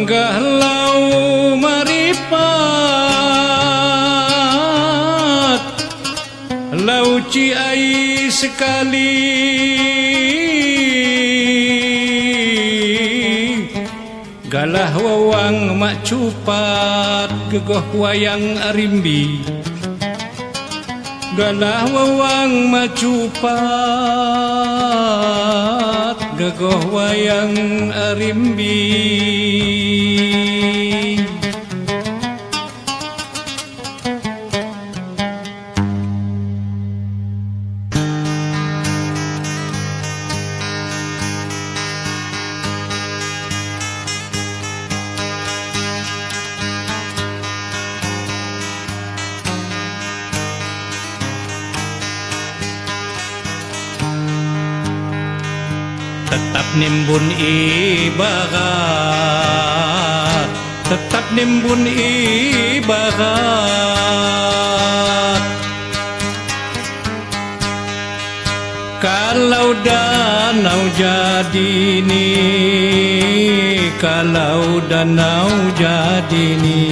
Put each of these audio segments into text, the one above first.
Wanggah lau maripat Lau ciai sekali. Galah wawang mak cupat Gegoh wayang arimbi. Galah wawang mak cupat Gegoh wayang arimbi nimbun ibarat tetap nimbun ibarat kalau danau jadi ni kalau danau jadi ni.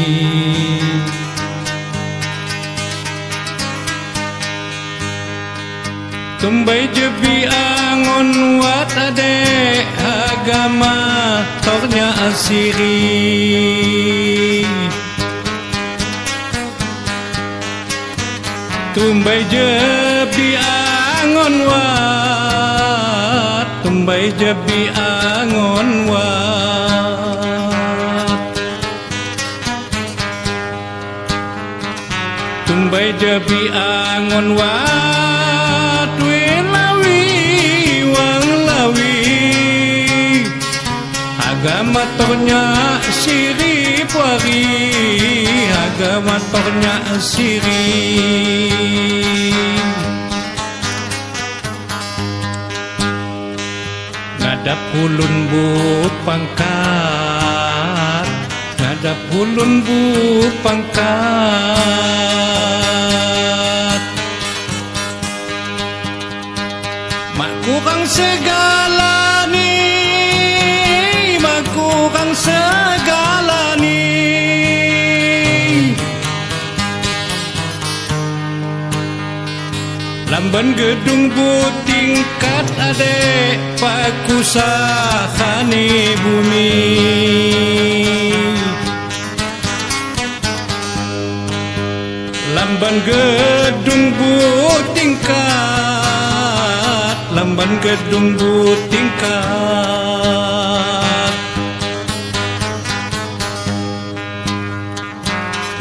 Tumbai jebi angon wat ade agama tornya asiri. Tumbai jebi angon wat Tumbai jebi angon wat Tumbai jebi angon wat Tornya siri puari Agama tornya siri. Ngadap ulun bu pangkat Ngadap ulun bu pangkat. Mak kurang segala Gedung tingkat adek Paku sahani bumi. Lamban gedung tingkat Lamban gedung tingkat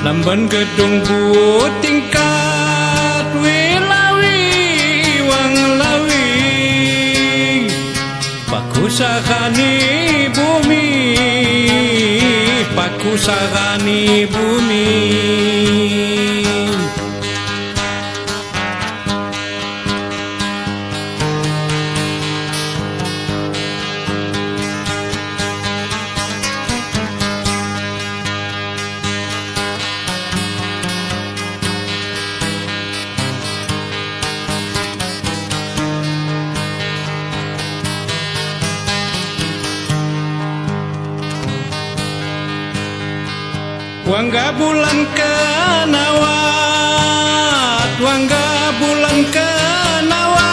Lamban gedung tingkat Πακούσα γανή μπούμι, πακούσα γανή μπούμι. Wangga bulan kenawat Wangga bulan kenawat.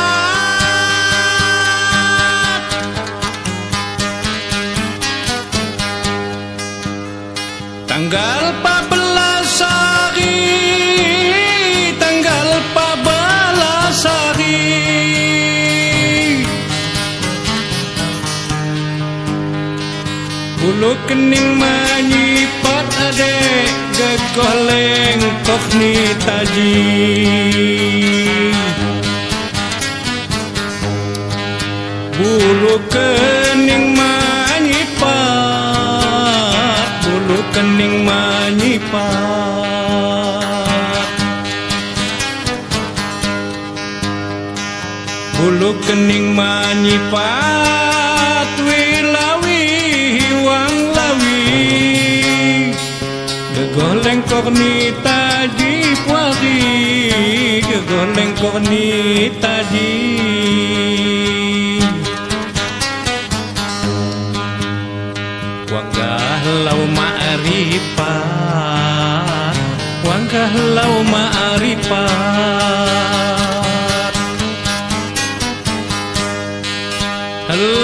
Tanggal 14 hari Tanggal 14 hari. Bulu kening kok ni taji. Bulu kening menyipat Bulu kening menyipat Bulu kening menyipat korni tadi puagi Gegoleng korni tadi Wangkah lau ma'aripa Wangkah lau ma'aripa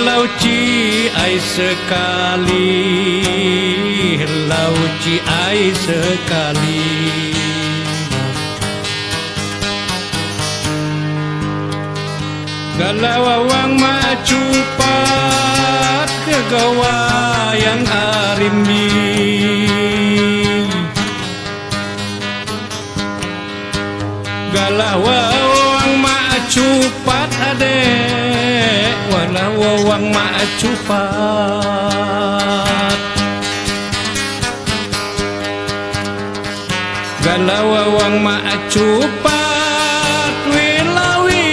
Lau ci ai sekali ci ai sekali. Galau awang macupat Kegawa yang arimbi Galau awang macupat ade Walau awang macupat wang ma acupat win lawi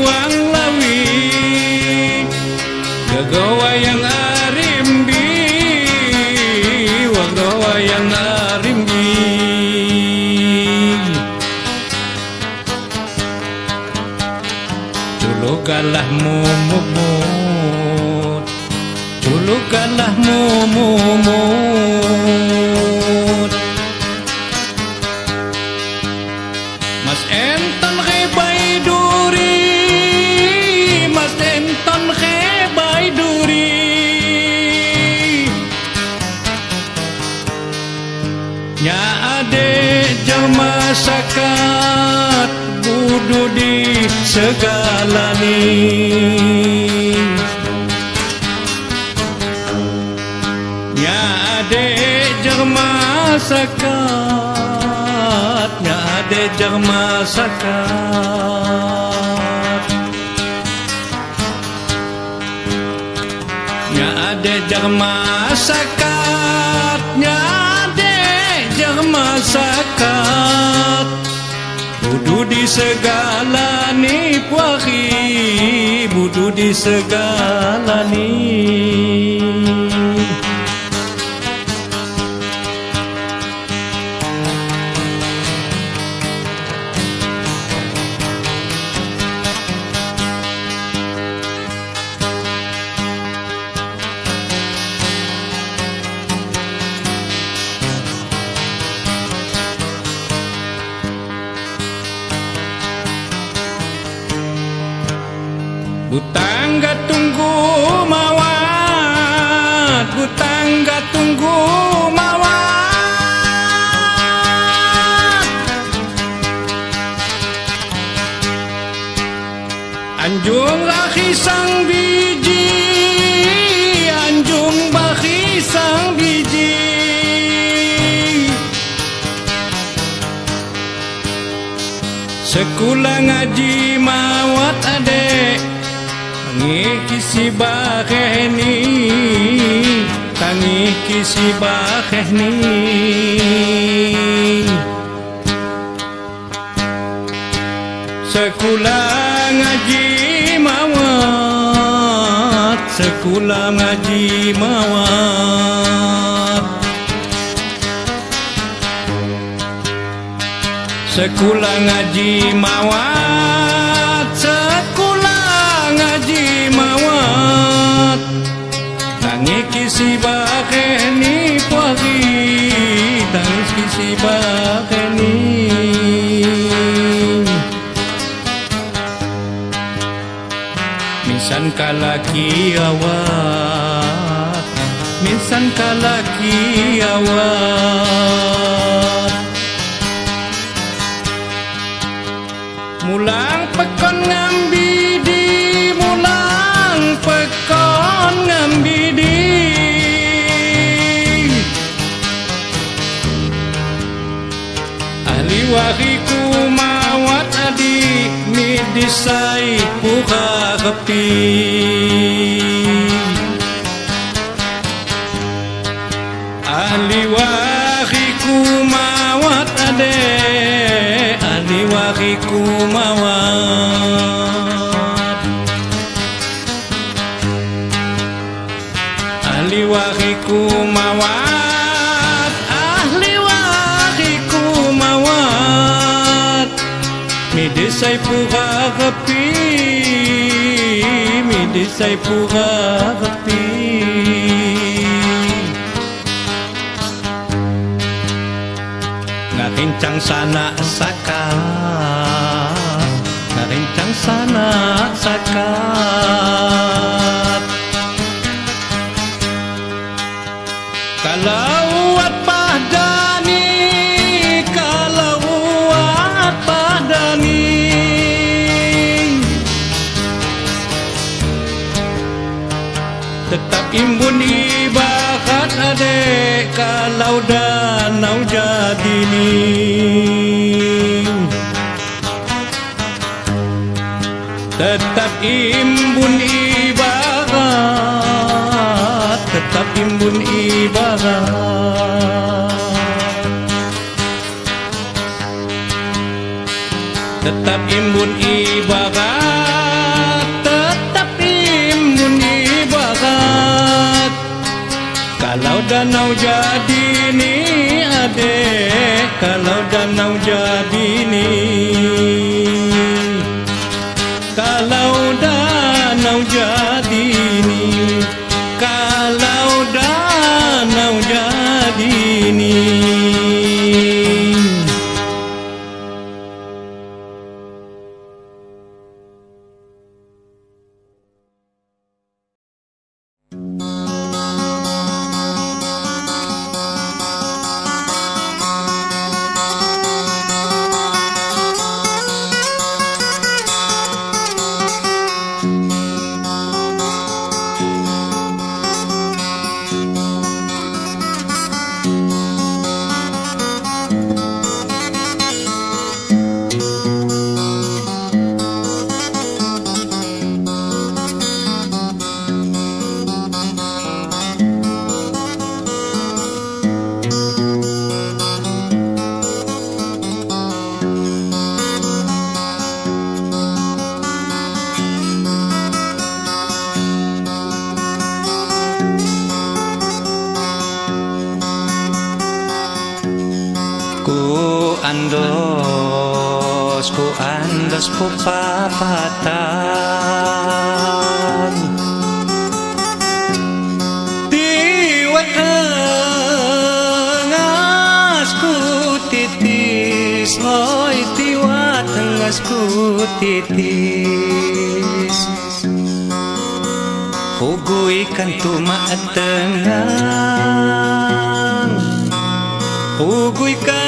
wang lawi gagawa yang arimbi wang wagawa yang arimbi tulukalah mumumut tulukalah mumumut di segala ni Nya ade jelma sakat Nya ade jelma sakat. Nya ade jelma sakat di segala ni puahi Budu di segala ni tunggu mawat Anjung laki sang biji Anjung baki sang biji. Sekolah ngaji mawat adek Tangi kisi bakeh ni Tangi kisi bakeh ni Sekolah ngaji mawat Sekolah ngaji mawat Sekolah ngaji mawat Sekolah ngaji mawat Tangi kisi bakeh ni pagi Tangis kisi bakeh ni Misan kalaki awat Misan kalaki awat Mi disai puka kepi Ahli wahiku mawat ade Ahli wahiku mawat Ahli ಸೈಪುವ ಭಕ್ತಿ Narincang sana saka Narincang sana saka danau-danau ini Tetap imbun ibarat Tetap imbun ibarat. Tetap imbun ibarat danau jadi ini adek kalau danau jadi nih Pugoy kan tumaat tenang Pugoy kan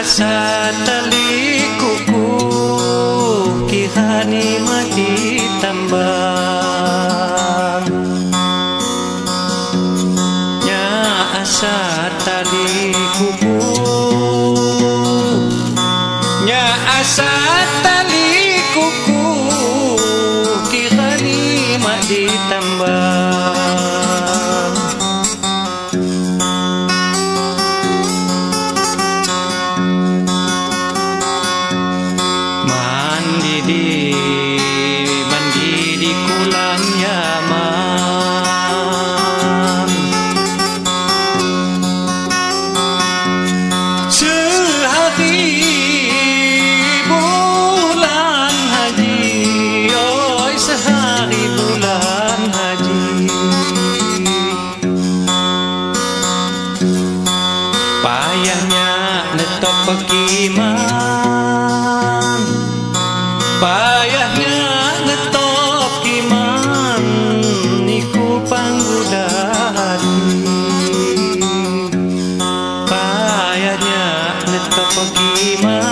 asa tali kuku kihani mati tambah. Fatima.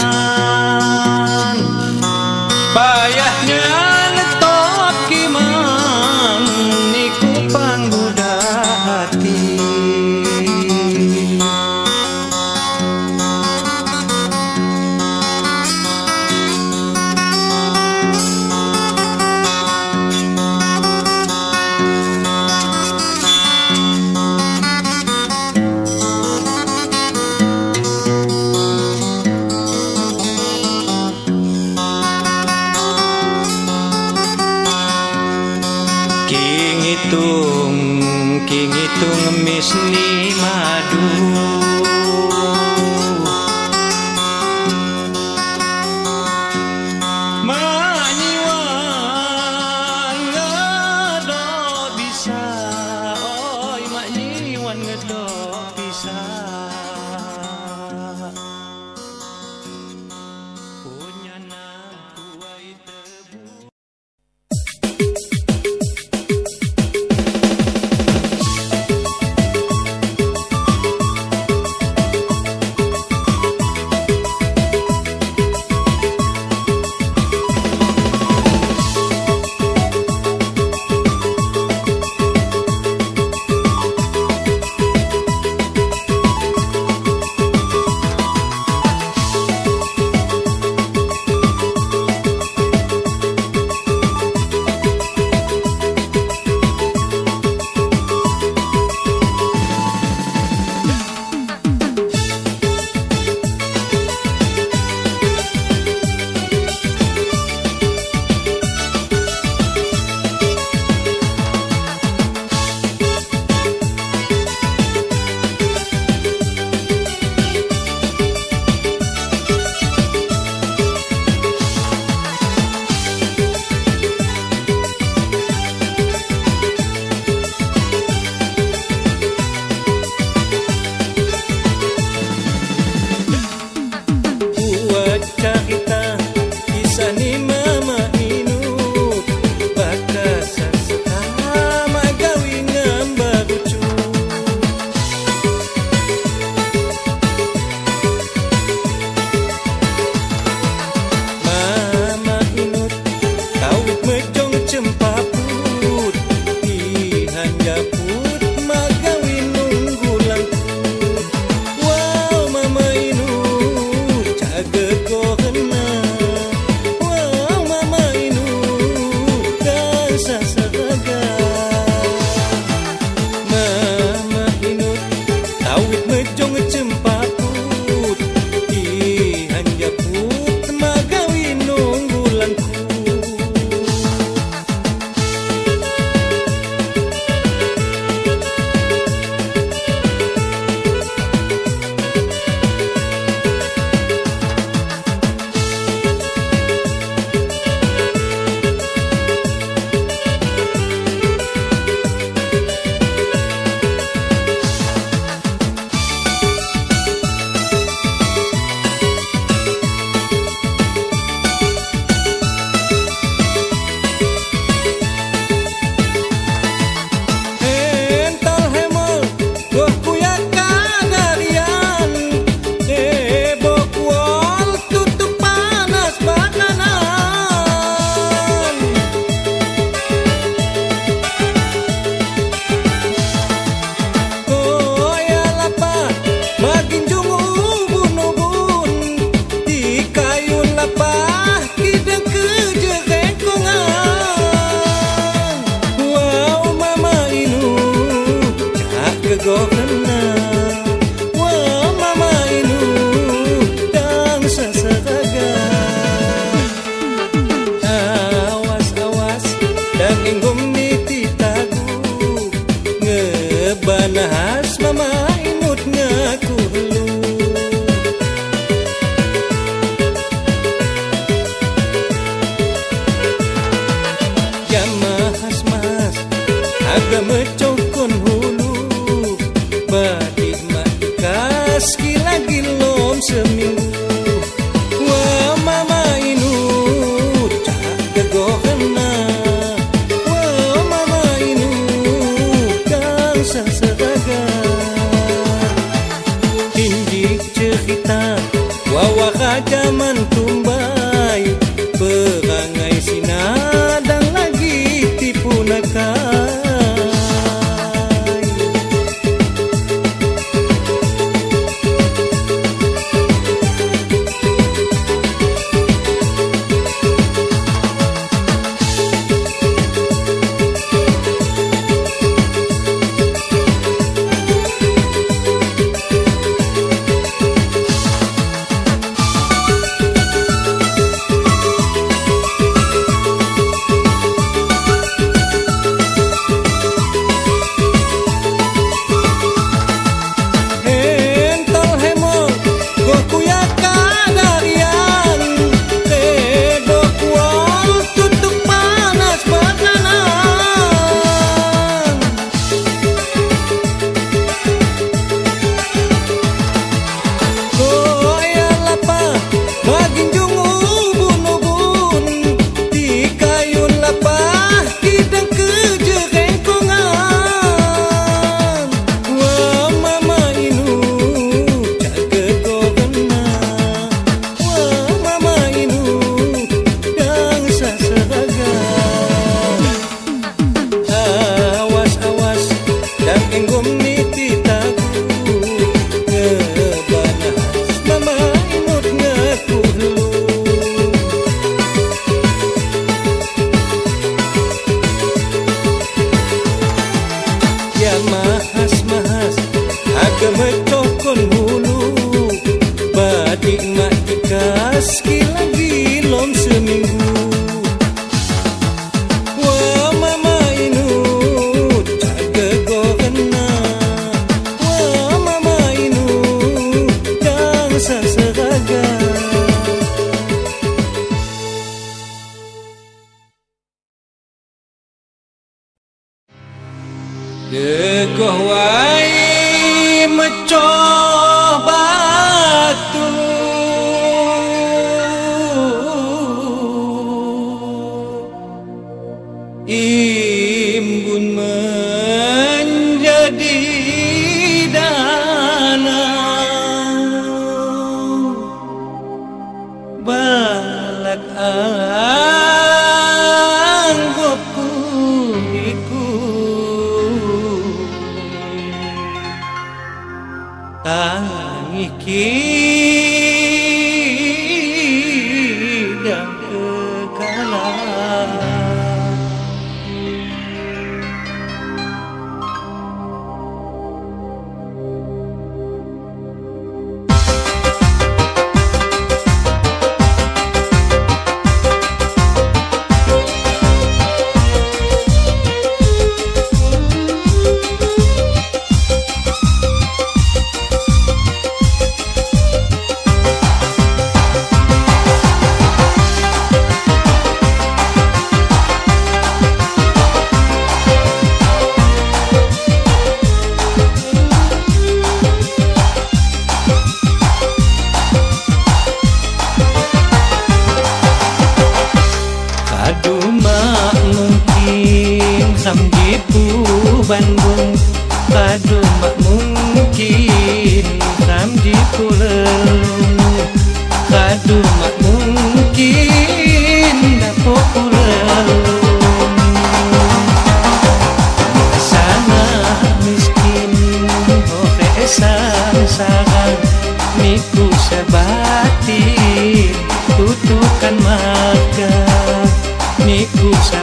Amen.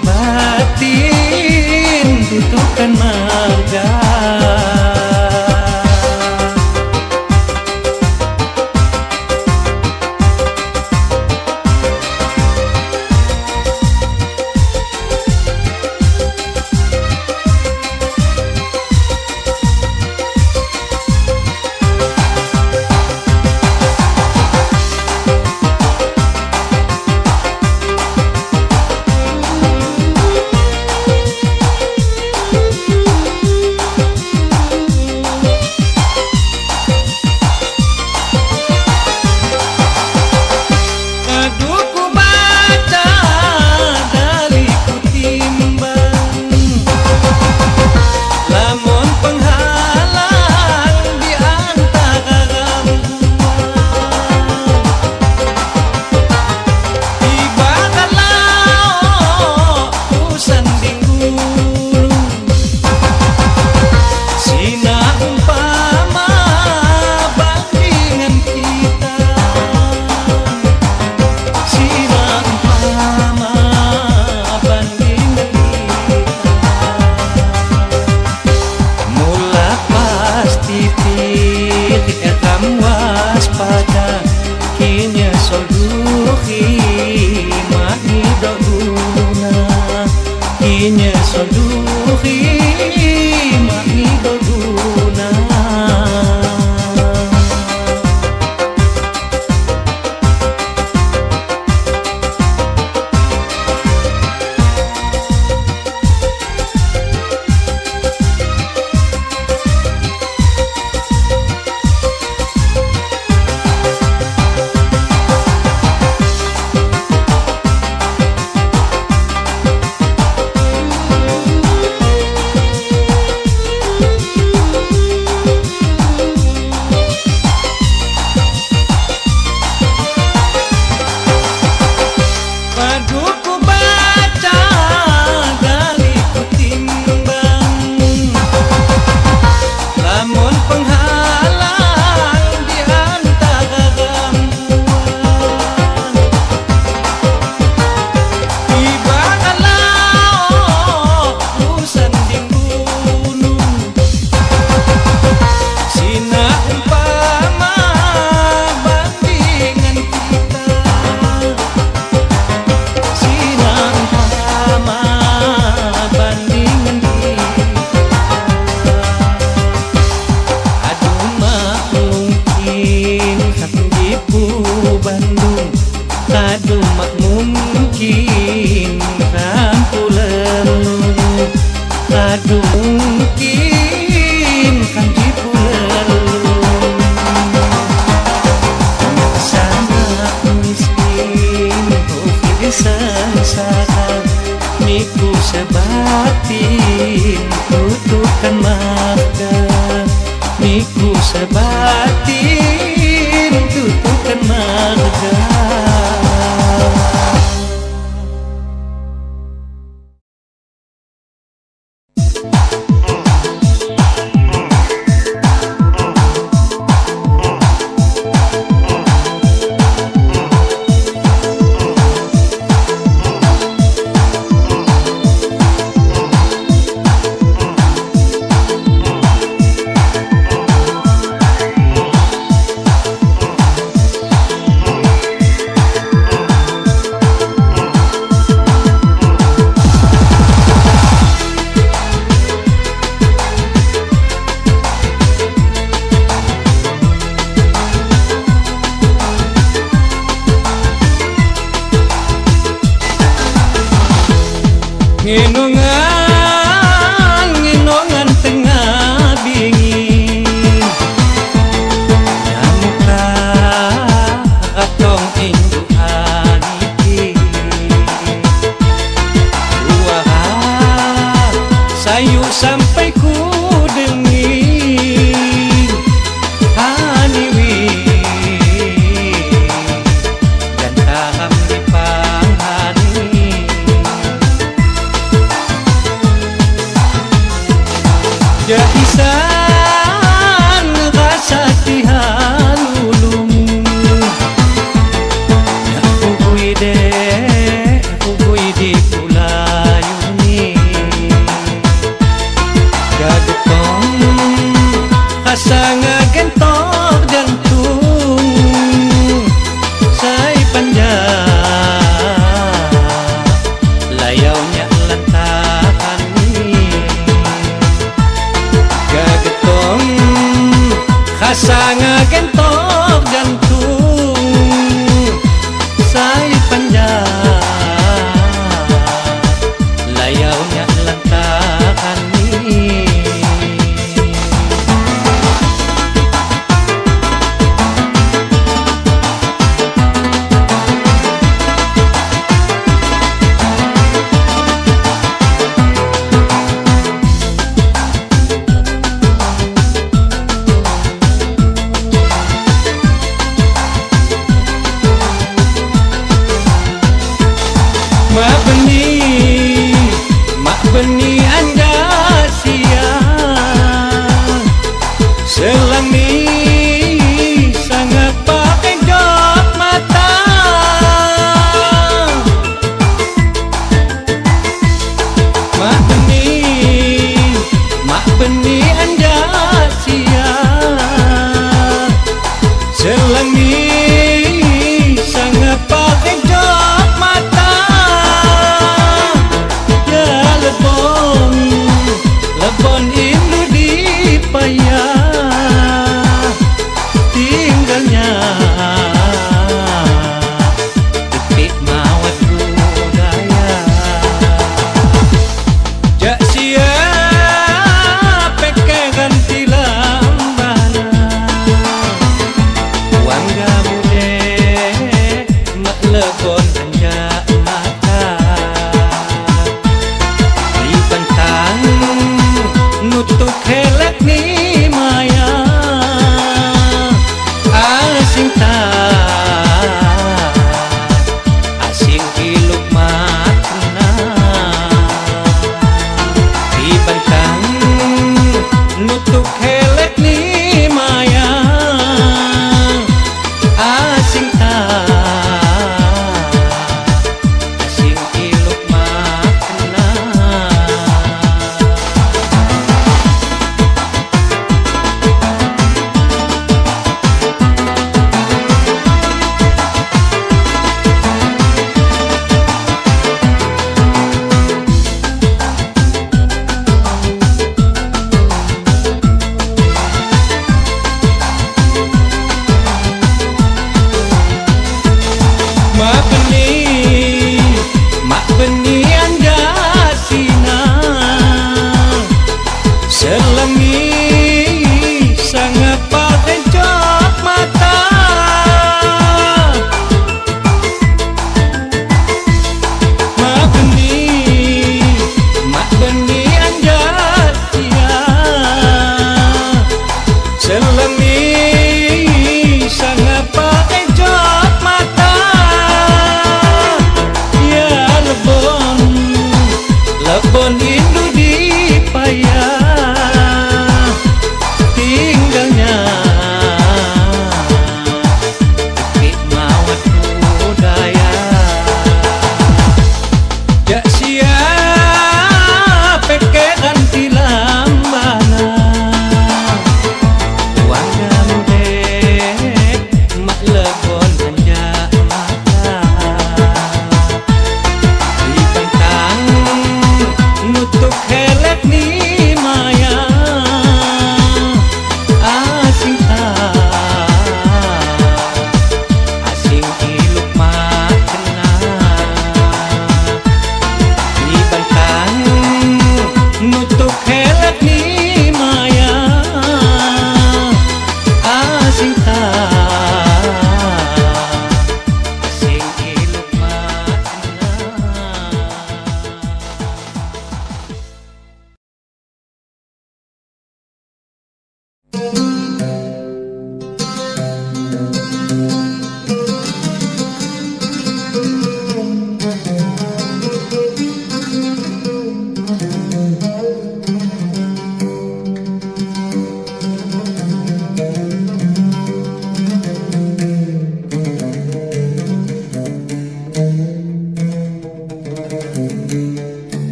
batin butuhkan marga.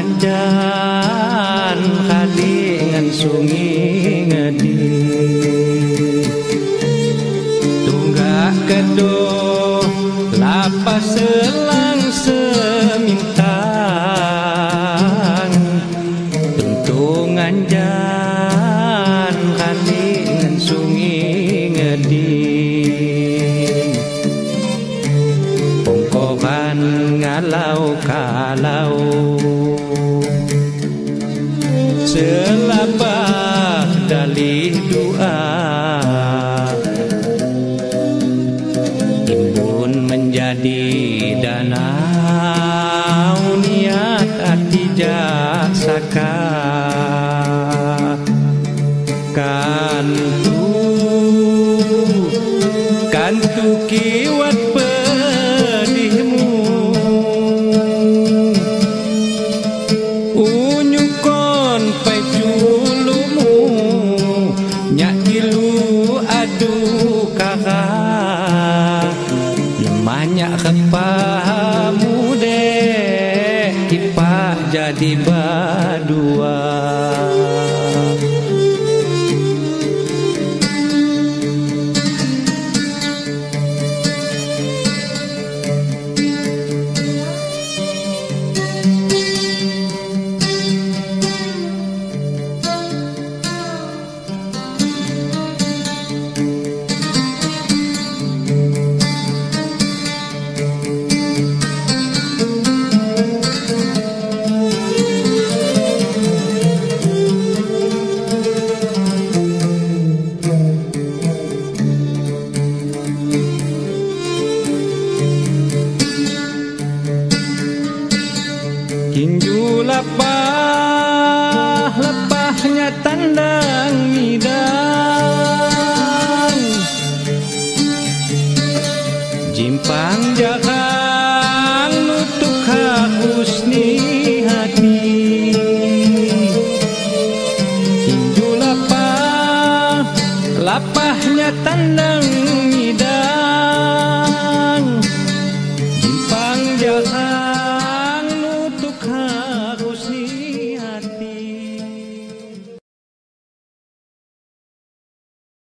manjan kadingan sungi ngadi tunggak kedua